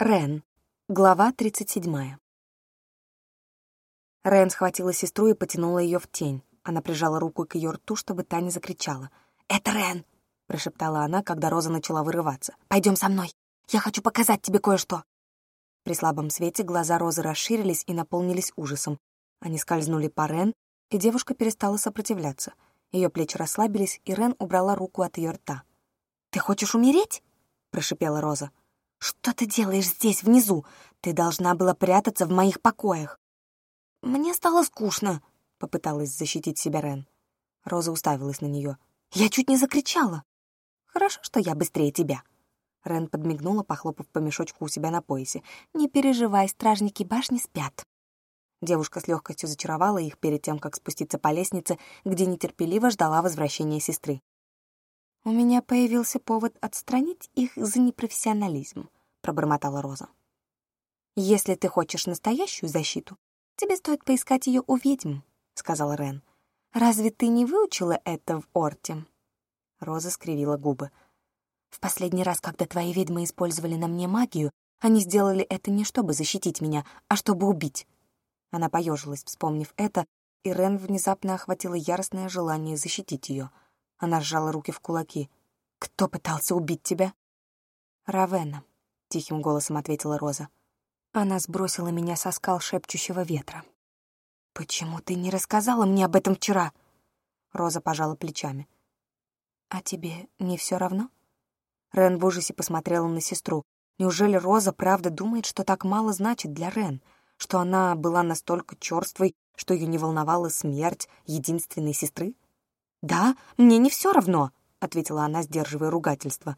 Рен. Глава 37. Рен схватила сестру и потянула ее в тень. Она прижала руку к ее рту, чтобы та не закричала. «Это Рен!» — прошептала она, когда Роза начала вырываться. «Пойдем со мной! Я хочу показать тебе кое-что!» При слабом свете глаза Розы расширились и наполнились ужасом. Они скользнули по Рен, и девушка перестала сопротивляться. Ее плечи расслабились, и Рен убрала руку от ее рта. «Ты хочешь умереть?» — прошипела Роза. «Что ты делаешь здесь, внизу? Ты должна была прятаться в моих покоях». «Мне стало скучно», — попыталась защитить себя Рен. Роза уставилась на нее. «Я чуть не закричала». «Хорошо, что я быстрее тебя». Рен подмигнула, похлопав по мешочку у себя на поясе. «Не переживай, стражники башни спят». Девушка с легкостью зачаровала их перед тем, как спуститься по лестнице, где нетерпеливо ждала возвращения сестры. «У меня появился повод отстранить их за непрофессионализм», — пробормотала Роза. «Если ты хочешь настоящую защиту, тебе стоит поискать ее у ведьм», — сказала Рен. «Разве ты не выучила это в Орте?» Роза скривила губы. «В последний раз, когда твои ведьмы использовали на мне магию, они сделали это не чтобы защитить меня, а чтобы убить». Она поежилась, вспомнив это, и Рен внезапно охватило яростное желание защитить ее — она сжала руки в кулаки. «Кто пытался убить тебя?» «Равена», — тихим голосом ответила Роза. Она сбросила меня со скал шепчущего ветра. «Почему ты не рассказала мне об этом вчера?» Роза пожала плечами. «А тебе не все равно?» Рен в ужасе посмотрела на сестру. Неужели Роза правда думает, что так мало значит для Рен? Что она была настолько черствой, что ее не волновала смерть единственной сестры? «Да, мне не все равно», — ответила она, сдерживая ругательство.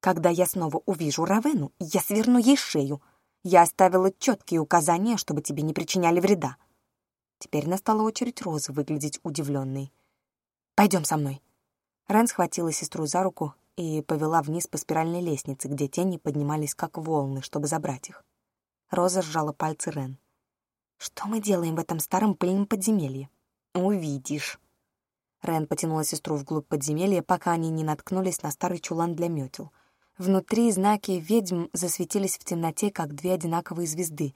«Когда я снова увижу Равену, я сверну ей шею. Я оставила четкие указания, чтобы тебе не причиняли вреда». Теперь настала очередь Розы выглядеть удивленной. «Пойдем со мной». Рен схватила сестру за руку и повела вниз по спиральной лестнице, где тени поднимались как волны, чтобы забрать их. Роза сжала пальцы Рен. «Что мы делаем в этом старом пыльном подземелье?» «Увидишь». Рен потянула сестру вглубь подземелья, пока они не наткнулись на старый чулан для метел. Внутри знаки ведьм засветились в темноте, как две одинаковые звезды.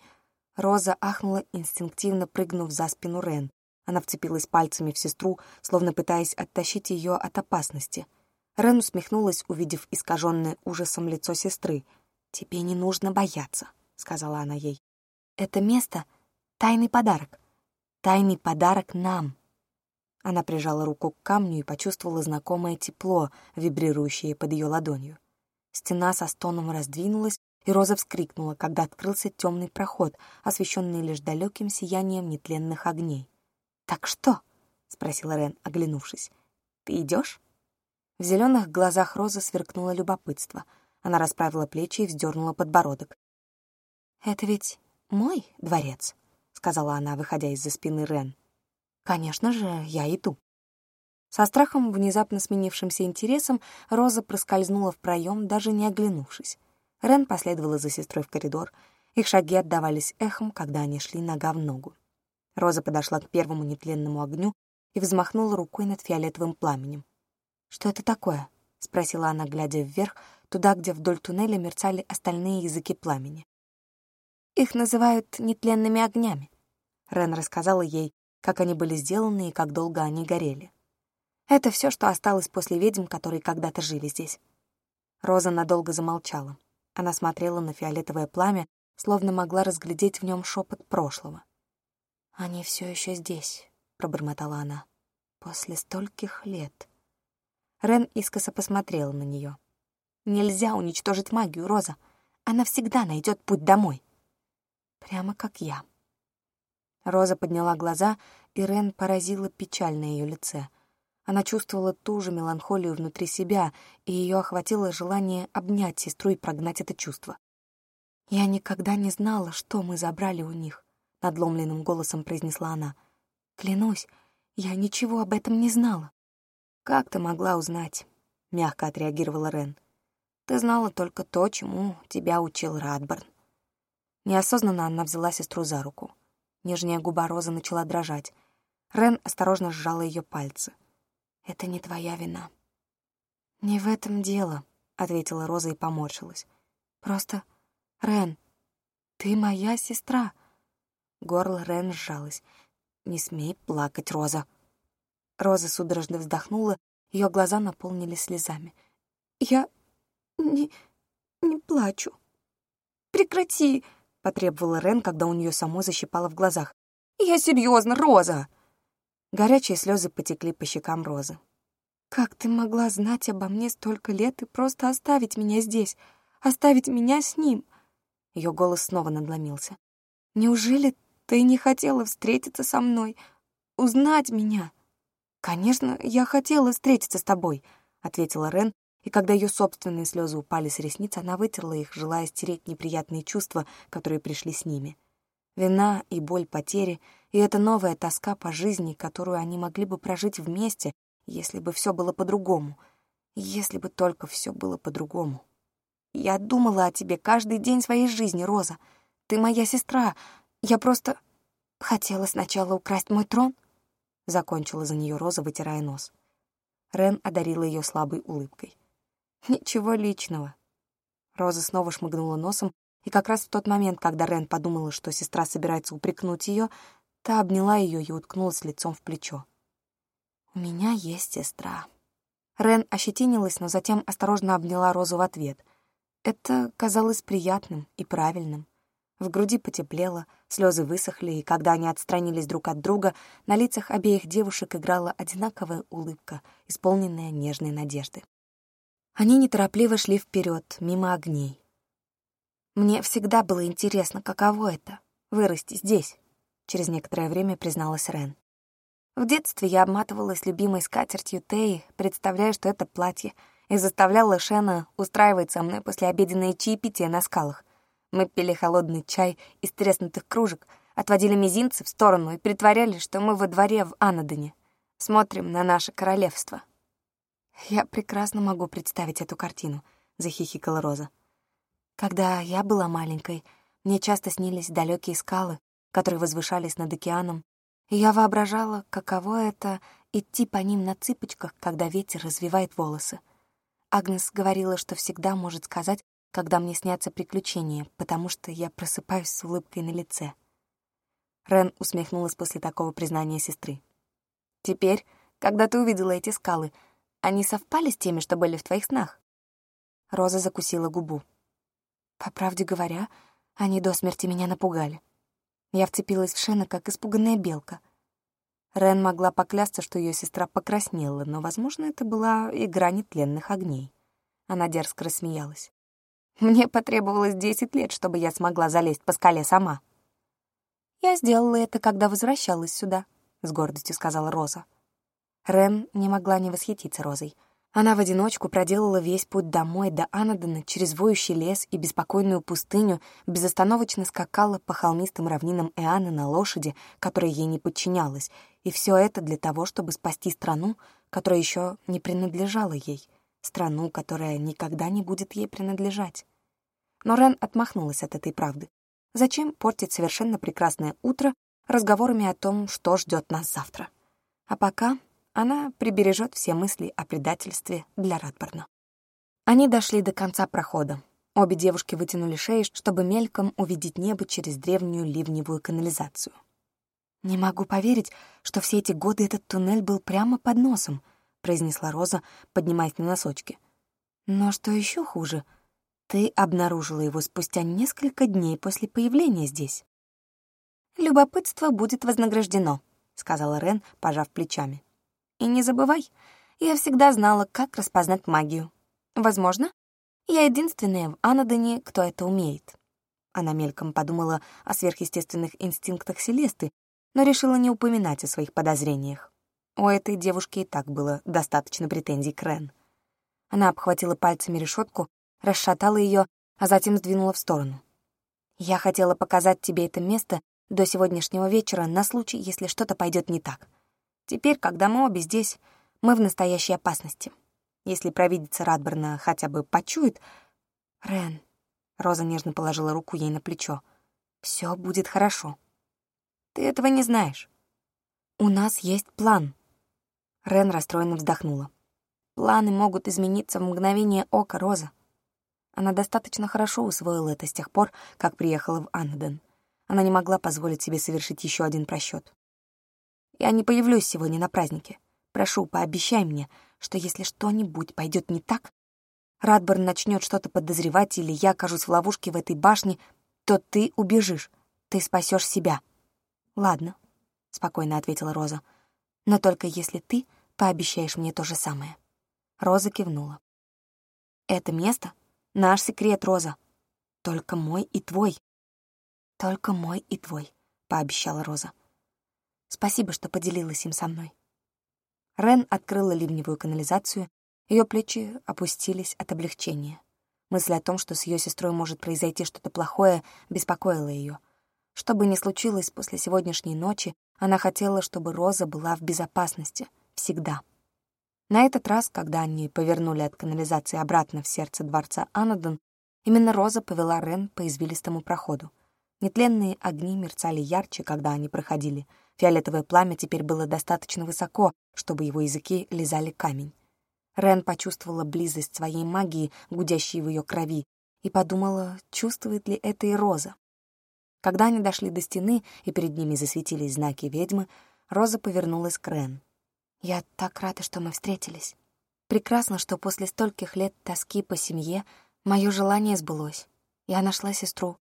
Роза ахнула, инстинктивно прыгнув за спину Рен. Она вцепилась пальцами в сестру, словно пытаясь оттащить ее от опасности. Рен усмехнулась, увидев искаженное ужасом лицо сестры. «Тебе не нужно бояться», — сказала она ей. «Это место — тайный подарок. Тайный подарок нам». Она прижала руку к камню и почувствовала знакомое тепло, вибрирующее под ее ладонью. Стена со стоном раздвинулась, и Роза вскрикнула, когда открылся темный проход, освещенный лишь далеким сиянием нетленных огней. «Так что?» — спросила Рен, оглянувшись. «Ты идешь?» В зеленых глазах Розы сверкнуло любопытство. Она расправила плечи и вздернула подбородок. «Это ведь мой дворец», — сказала она, выходя из-за спины Рен. Конечно же, я иду. Со страхом, внезапно сменившимся интересом, Роза проскользнула в проем, даже не оглянувшись. Рен последовала за сестрой в коридор. Их шаги отдавались эхом, когда они шли нога в ногу. Роза подошла к первому нетленному огню и взмахнула рукой над фиолетовым пламенем. «Что это такое?» — спросила она, глядя вверх, туда, где вдоль туннеля мерцали остальные языки пламени. «Их называют нетленными огнями», — Рен рассказала ей, как они были сделаны и как долго они горели. Это все, что осталось после ведьм, которые когда-то жили здесь. Роза надолго замолчала. Она смотрела на фиолетовое пламя, словно могла разглядеть в нем шепот прошлого. «Они все еще здесь», — пробормотала она, — «после стольких лет». Рен искоса посмотрела на нее. «Нельзя уничтожить магию, Роза. Она всегда найдет путь домой». «Прямо как я», Роза подняла глаза, и Рен поразила печаль на ее лице. Она чувствовала ту же меланхолию внутри себя, и ее охватило желание обнять сестру и прогнать это чувство. «Я никогда не знала, что мы забрали у них», — надломленным голосом произнесла она. «Клянусь, я ничего об этом не знала». «Как ты могла узнать?» — мягко отреагировала Рен. «Ты знала только то, чему тебя учил Радборн». Неосознанно она взяла сестру за руку. Нижняя губа Розы начала дрожать. Рен осторожно сжала ее пальцы. «Это не твоя вина». «Не в этом дело», — ответила Роза и поморщилась. «Просто «Рен, ты моя сестра!» Горло Рен сжалось. «Не смей плакать, Роза!» Роза судорожно вздохнула, ее глаза наполнились слезами. «Я не... не плачу. Прекрати!» — потребовала Рен, когда у нее само защипало в глазах. «Я серьезно, Роза!» Горячие слезы потекли по щекам Розы. «Как ты могла знать обо мне столько лет и просто оставить меня здесь? Оставить меня с ним?» Ее голос снова надломился. «Неужели ты не хотела встретиться со мной? Узнать меня?» «Конечно, я хотела встретиться с тобой», — ответила Рен, и когда ее собственные слезы упали с ресниц, она вытерла их, желая стереть неприятные чувства, которые пришли с ними. Вина и боль потери, и эта новая тоска по жизни, которую они могли бы прожить вместе, если бы все было по-другому. Если бы только все было по-другому. Я думала о тебе каждый день своей жизни, Роза. Ты моя сестра. Я просто хотела сначала украсть мой трон. Закончила за нее Роза, вытирая нос. Рен одарила ее слабой улыбкой. Ничего личного. Роза снова шмыгнула носом, и как раз в тот момент, когда Рен подумала, что сестра собирается упрекнуть ее, та обняла ее и уткнулась лицом в плечо. «У меня есть сестра». Рен ощетинилась, но затем осторожно обняла Розу в ответ. Это казалось приятным и правильным. В груди потеплело, слезы высохли, и когда они отстранились друг от друга, на лицах обеих девушек играла одинаковая улыбка, исполненная нежной надежды. Они неторопливо шли вперед, мимо огней. Мне всегда было интересно, каково это — вырасти здесь, — через некоторое время призналась Рен. В детстве я обматывалась любимой скатертью Теи, представляя, что это платье, и заставляла Шена устраивать со мной послеобеденные чаепития на скалах. Мы пили холодный чай из треснутых кружек, отводили мизинцы в сторону и притворялись, что мы во дворе в Анадоне. Смотрим на наше королевство. «Я прекрасно могу представить эту картину», — захихикала Роза. Когда я была маленькой, мне часто снились далекие скалы, которые возвышались над океаном, и я воображала, каково это — идти по ним на цыпочках, когда ветер развивает волосы. Агнес говорила, что всегда может сказать, когда мне снятся приключения, потому что я просыпаюсь с улыбкой на лице. Рен усмехнулась после такого признания сестры. «Теперь, когда ты увидела эти скалы, они совпали с теми, что были в твоих снах?» Роза закусила губу. По правде говоря, они до смерти меня напугали. Я вцепилась в Шена, как испуганная белка. Рен могла поклясться, что ее сестра покраснела, но, возможно, это была игра нетленных огней. Она дерзко рассмеялась. «Мне потребовалось десять лет, чтобы я смогла залезть по скале сама». «Я сделала это, когда возвращалась сюда», — с гордостью сказала Роза. Рен не могла не восхититься Розой — она в одиночку проделала весь путь домой до Анадона через воющий лес и беспокойную пустыню, безостановочно скакала по холмистым равнинам Эаны на лошади, которая ей не подчинялась, и все это для того, чтобы спасти страну, которая еще не принадлежала ей, страну, которая никогда не будет ей принадлежать. Но Рен отмахнулась от этой правды. Зачем портить совершенно прекрасное утро разговорами о том, что ждет нас завтра? А пока она прибережет все мысли о предательстве для Радборна. Они дошли до конца прохода. Обе девушки вытянули шеи, чтобы мельком увидеть небо через древнюю ливневую канализацию. «Не могу поверить, что все эти годы этот туннель был прямо под носом», произнесла Роза, поднимаясь на носочки. «Но что еще хуже, ты обнаружила его спустя несколько дней после появления здесь». «Любопытство будет вознаграждено», — сказала Рен, пожав плечами. И не забывай, я всегда знала, как распознать магию. Возможно, я единственная в Анадоне, кто это умеет. Она мельком подумала о сверхъестественных инстинктах Селесты, но решила не упоминать о своих подозрениях. У этой девушки и так было достаточно претензий к Рен. Она обхватила пальцами решетку, расшатала ее, а затем сдвинула в сторону. «Я хотела показать тебе это место до сегодняшнего вечера на случай, если что-то пойдет не так. Теперь, когда мы обе здесь, мы в настоящей опасности. Если провидица Радберна хотя бы почует... Рен, Роза нежно положила руку ей на плечо. Все будет хорошо. Ты этого не знаешь. У нас есть план. Рен расстроенно вздохнула. Планы могут измениться в мгновение ока, Роза. Она достаточно хорошо усвоила это с тех пор, как приехала в Аннеден. Она не могла позволить себе совершить еще один просчет. «Я не появлюсь сегодня на празднике. Прошу, пообещай мне, что если что-нибудь пойдет не так, Радборн начнет что-то подозревать или я окажусь в ловушке в этой башне, то ты убежишь, ты спасешь себя». «Ладно», — спокойно ответила Роза, «но только если ты пообещаешь мне то же самое». Роза кивнула. «Это место — наш секрет, Роза. Только мой и твой». «Только мой и твой», — пообещала Роза. «Спасибо, что поделилась им со мной». Рен открыла ливневую канализацию, ее плечи опустились от облегчения. Мысль о том, что с ее сестрой может произойти что-то плохое, беспокоила ее. Что бы ни случилось после сегодняшней ночи, она хотела, чтобы Роза была в безопасности. Всегда. На этот раз, когда они повернули от канализации обратно в сердце дворца Анадон, именно Роза повела Рен по извилистому проходу. Нетленные огни мерцали ярче, когда они проходили. Фиолетовое пламя теперь было достаточно высоко, чтобы его языки лизали камень. Рен почувствовала близость своей магии, гудящей в ее крови, и подумала, чувствует ли это и Роза. Когда они дошли до стены, и перед ними засветились знаки ведьмы, Роза повернулась к Рен. Я так рада, что мы встретились. Прекрасно, что после стольких лет тоски по семье мое желание сбылось. Я нашла сестру.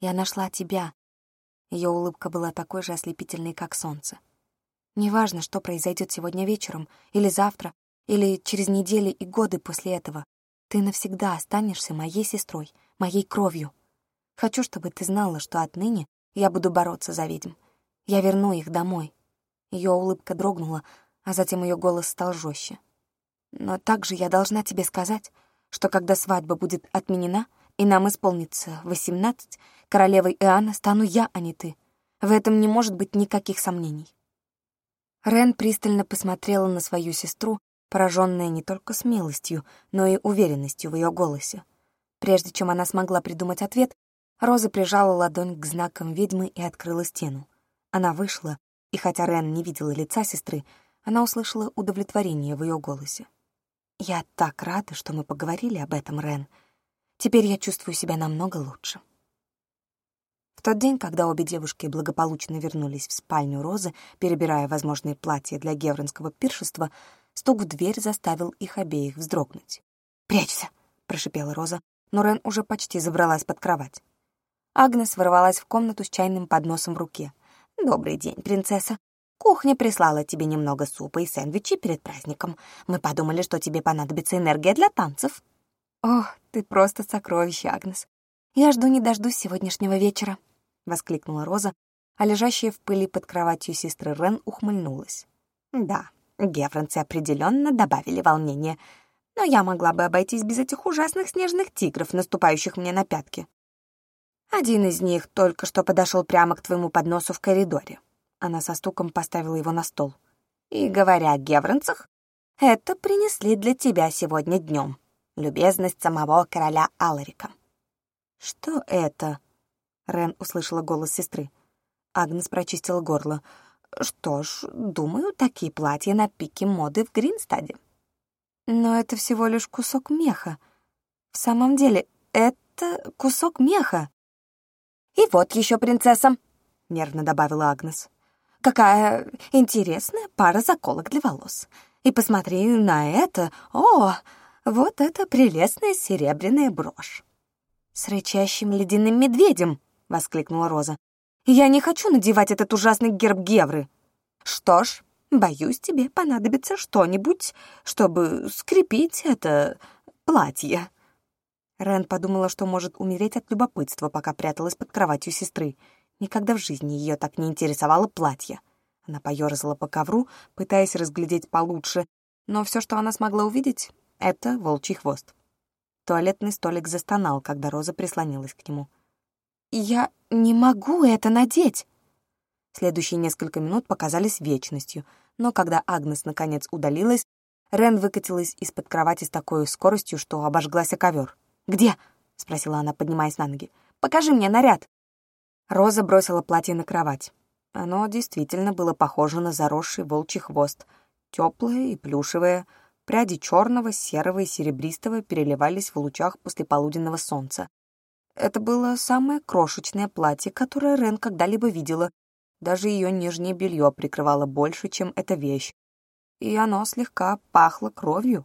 Я нашла тебя. Ее улыбка была такой же ослепительной, как солнце. Неважно, что произойдет сегодня вечером, или завтра, или через недели и годы после этого, ты навсегда останешься моей сестрой, моей кровью. Хочу, чтобы ты знала, что отныне я буду бороться за ведьм. Я верну их домой. Ее улыбка дрогнула, а затем ее голос стал жестче. Но также я должна тебе сказать, что когда свадьба будет отменена, и нам исполнится восемнадцать, королевой Иоанна стану я, а не ты. В этом не может быть никаких сомнений. Рен пристально посмотрела на свою сестру, пораженная не только смелостью, но и уверенностью в ее голосе. Прежде чем она смогла придумать ответ, Роза прижала ладонь к знакам ведьмы и открыла стену. Она вышла, и хотя Рен не видела лица сестры, она услышала удовлетворение в ее голосе. «Я так рада, что мы поговорили об этом, Рен. Теперь я чувствую себя намного лучше». В тот день, когда обе девушки благополучно вернулись в спальню Розы, перебирая возможные платья для гевронского пиршества, стук в дверь заставил их обеих вздрогнуть. «Прячься!» — прошипела Роза, но Рен уже почти забралась под кровать. Агнес ворвалась в комнату с чайным подносом в руке. «Добрый день, принцесса. Кухня прислала тебе немного супа и сэндвичи перед праздником. Мы подумали, что тебе понадобится энергия для танцев». «Ох, ты просто сокровище, Агнес. Я жду не дождусь сегодняшнего вечера», — воскликнула Роза, а лежащая в пыли под кроватью сестры Рен ухмыльнулась. «Да, гевронцы определенно добавили волнения, но я могла бы обойтись без этих ужасных снежных тигров, наступающих мне на пятки. Один из них только что подошел прямо к твоему подносу в коридоре. Она со стуком поставила его на стол. «И говоря о гевронцах, это принесли для тебя сегодня днем. Любезность самого короля Аларика». «Что это?» Рен услышала голос сестры. Агнес прочистила горло. «Что ж, думаю, такие платья на пике моды в Гринстаде». «Но это всего лишь кусок меха. В самом деле, это кусок меха». «И вот еще принцесса», — нервно добавила Агнес. Какая интересная пара заколок для волос. И посмотри на это. О, вот это прелестная серебряная брошь. «С рычащим ледяным медведем!» — воскликнула Роза. «Я не хочу надевать этот ужасный герб Гевры». «Что ж, боюсь, тебе понадобится что-нибудь, чтобы скрепить это платье». Рен подумала, что может умереть от любопытства, пока пряталась под кроватью сестры. Никогда в жизни ее так не интересовало платье. Она поерзала по ковру, пытаясь разглядеть получше, но все, что она смогла увидеть, — это волчий хвост. Туалетный столик застонал, когда Роза прислонилась к нему. «Я не могу это надеть!» Следующие несколько минут показались вечностью, но когда Агнес наконец удалилась, Рен выкатилась из-под кровати с такой скоростью, что обожглась о ковер. «Где?» — спросила она, поднимаясь на ноги. «Покажи мне наряд!» Роза бросила платье на кровать. Оно действительно было похоже на заросший волчий хвост, теплое и плюшевое, Пряди черного, серого и серебристого переливались в лучах послеполуденного солнца. Это было самое крошечное платье, которое Рен когда-либо видела. Даже ее нижнее белье прикрывало больше, чем эта вещь. И оно слегка пахло кровью.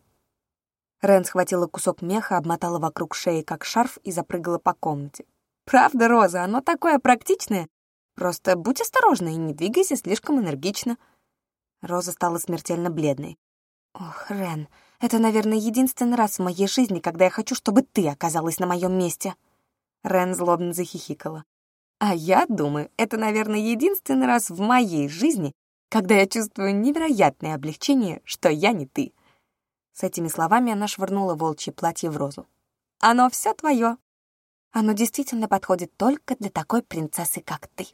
Рен схватила кусок меха, обмотала вокруг шеи, как шарф, и запрыгала по комнате. «Правда, Роза, оно такое практичное. Просто будь осторожна и не двигайся слишком энергично». Роза стала смертельно бледной. «Ох, Рен, это, наверное, единственный раз в моей жизни, когда я хочу, чтобы ты оказалась на моем месте». Рен злобно захихикала. «А я думаю, это, наверное, единственный раз в моей жизни, когда я чувствую невероятное облегчение, что я не ты». С этими словами она швырнула волчье платье в розу. «Оно все твое. Оно действительно подходит только для такой принцессы, как ты».